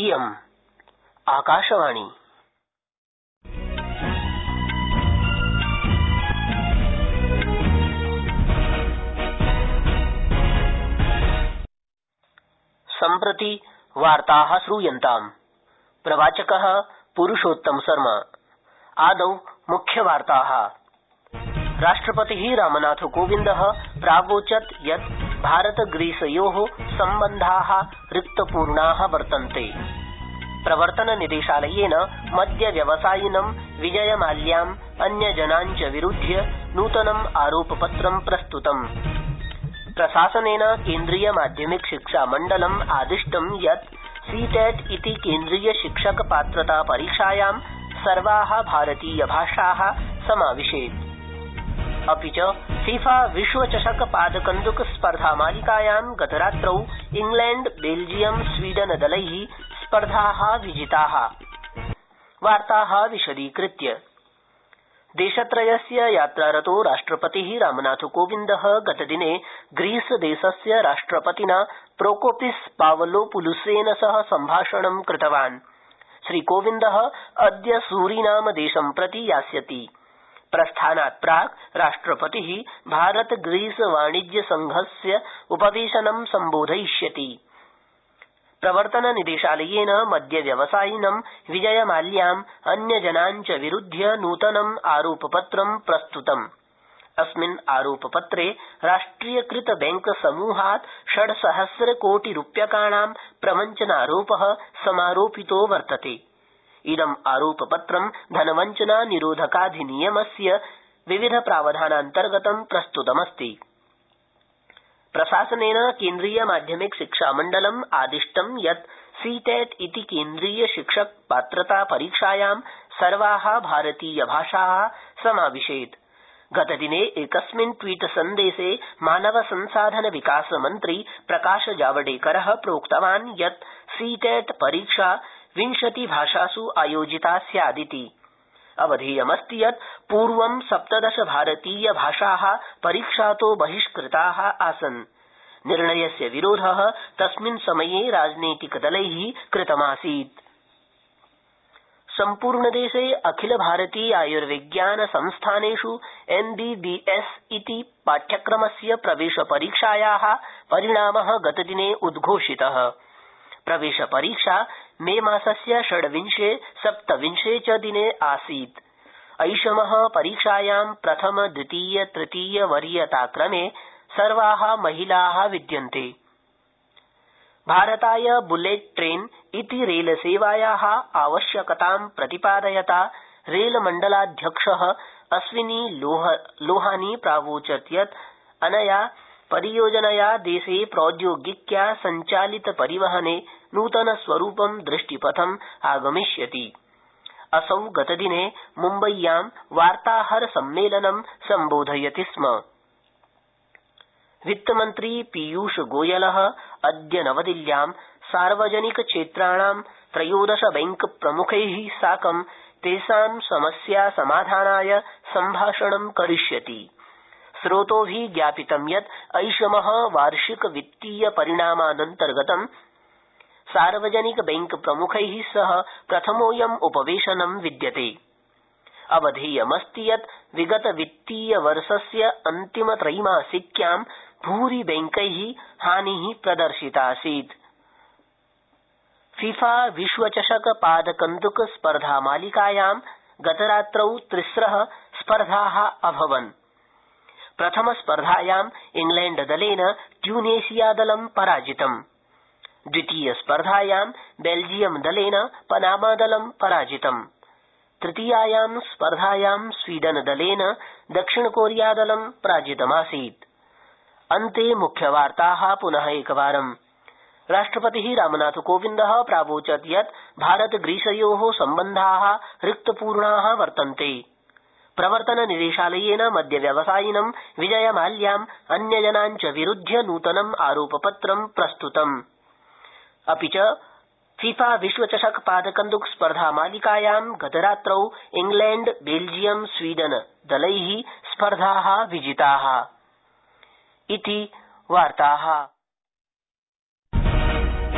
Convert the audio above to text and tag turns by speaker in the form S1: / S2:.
S1: इयम् आकाशवाणी। सम्प्रति वार्ता श्रूयन्ताम्। प्रवाचक पुरुषोत्तम शर्मा। आदौ मुख्यवार्ता राष्ट्रपति रामनाथकोविन्द प्रावोचत् यत् भारत ग्रीसयो सम्बन्धा रिक्तपूर्णा वर्तन्ते। प्रवर्तन निदेशालयेन मद्य व्यवसायिनं विजय माल्याम् अन्यजनान् च विरूध्य नूतनम् आरोपपत्रं प्रस्तुतम्। प्रशासनेन केंद्रीय माध्यमिक शिक्षा मण्डलम् आदिष्टं यत् सीटेट इति केंद्रीय शिक्षक पात्रता परीक्षायां सर्वा भारतीय भाषा समाविशेत्। अपि च फीफा विश्वचषक पादकन्द्क स्पर्धामालिकायां गतरात्रौ इंग्लैण्ड, बेल्जियम, स्वीडन दलै स्पर्धा विजिता। देशत्रयस्य यात्रारतो राष्ट्रपति रामनाथकोविन्द गतदिने ग्रीसदेशस्य राष्ट्रपतिना प्रोकोपिस पावलोपुलुसेन सह सम्भाषणं कृतवान्। श्रीकोविन्द अद्य सूरीनाम देशं प्रति यास्यति। प्रस्थानात् प्राक् राष्ट्रपति भारत ग्रीस वाणिज्य संघस्य उपवेशनं सम्बोधयिष्यति। प्रवर्तन निदेशालयेन मद्य व्यवसायिनं विजय माल्याम् अन्यजनान् च विरूध्य नूतनम् आरोपपत्रं प्रस्तुतम्। अस्मिन् आरोपपत्रे राष्ट्रियकृत बैंक समूहात् षड्सहस्र कोटि रूप्यकाणां प्रवञ्चनारोप समारोपितो वर्तते। इदम् आरोपपत्रं धनवञ्चना निरोधकाधिनियमस्य विविध प्रावधानान्तर्गतं प्रस्तुतमस्ति। प्रशासनेन केंद्रीय माध्यमिक शिक्षा मण्डलम् आदिष्टं यत् सीटेट इति केंद्रीय शिक्षक पात्रता परीक्षायां सर्वा भारतीय भाषा समाविशेत्। गतदिने एकस्मिन् ट्वीट सन्देशे मानव संसाधन विकास मन्त्री प्रकाश जावडेकर प्रोक्तवान् यत् सीटेट परीक्षा विंशति भाषास् आयोजिता स्यादिति। अवधेयमस्ति यत् पूर्व सप्तदश भारतीय भाषा परीक्षातो बहिष्कृता आसन्। निर्णयस्य विरोध तस्मिन् समये राजनीतिकदलै कृतमासीत्। सम्पूर्णदेशे अखिल भारतीय आयुर्विज्ञान संस्थानेष् एमबीबीएस इति पाठ्यक्रमस्य प्रवेशपरीक्षाया परिणाम गतदिने उद्घोषित। प्रवेशपरीक्षा मे मासस्य षड्विंशे सप्तविंशे च दिने आसीत्। ऐषम परीक्षायां प्रथम, द्वितीय, तृतीय वरीयताक्रमे सर्वा महिला विद्यन्ते। भारताय बुलेट ट्रेन इति रेलसेवाया आवश्यकतां प्रतिपादयता रेलमण्डलाध्यक्ष अश्विनी लोहानी प्रावोचत् यत् अनया परियोजनया देशे प्रौद्योगिक्या सञ्चालित परिवहने नूतनस्वरूपं दृष्टिपथम् आगमिष्यति। असौ गतदिने मुम्बय्यां वार्ताहर सम्मेलनं सम्बोधयति स्म। वित्तमन्त्री पीयूष गोयल अद्य नवदिल्ल्यां सार्वजनिक क्षेत्राणां त्रयोदश बैंक प्रमुखै साकं तेषां समस्या समाधानाय सम्भाषणं करिष्यति। स्रोतोभि ज्ञापितं यत् ऐषम वार्षिक वित्तीय परिणामानन्तर्गतं सार्वजनिक बैंक प्रमुखै सह प्रथमोऽयम् उपवेशनं विद्यते। अवधेयमस्ति यत् विगत वित्तीय वर्षस्य अन्तिम त्रैमासिक्यां भूरि बैंकै हानि प्रदर्शितासीत्। फीफा विश्वचषक पादकन्द्क स्पर्धामालिकायां गतरात्रौ तिम्र स्पर्धा अभवन्। प्रथमस्पर्धायां इंग्लैण्डदलेन ट्यूनेशियादलं पराजितम्। द्वितीयस्पर्धायां बेल्जियमदलेन पनामादलं पराजितम्। तृतीयायां स्पर्धायां स्वीडनदलेन दक्षिणकोरियादलं पराजितमासीत्। अन्ते मुख्यवार्ता पुन एकवारम्। राष्ट्रपति रामनाथकोविन्द प्रावोचत् यत् भारत ग्रीसयो सम्बन्धा रिक्तपूर्णा वर्तन्ते। प्रवर्तन निदेशालयेन मद्य व्यवसायिनं विजय माल्याम् अन्यजनान् च विरूध्य नूतनम् आरोपपत्रं प्रस्तुतम्। अपि च, फीफा विश्वचषक पादकन्द्क स्पर्धामालिकायां गतरात्रौ इंग्लैण्ड, बेल्जियम, स्वीडन दलै स्पर्धा विजिता।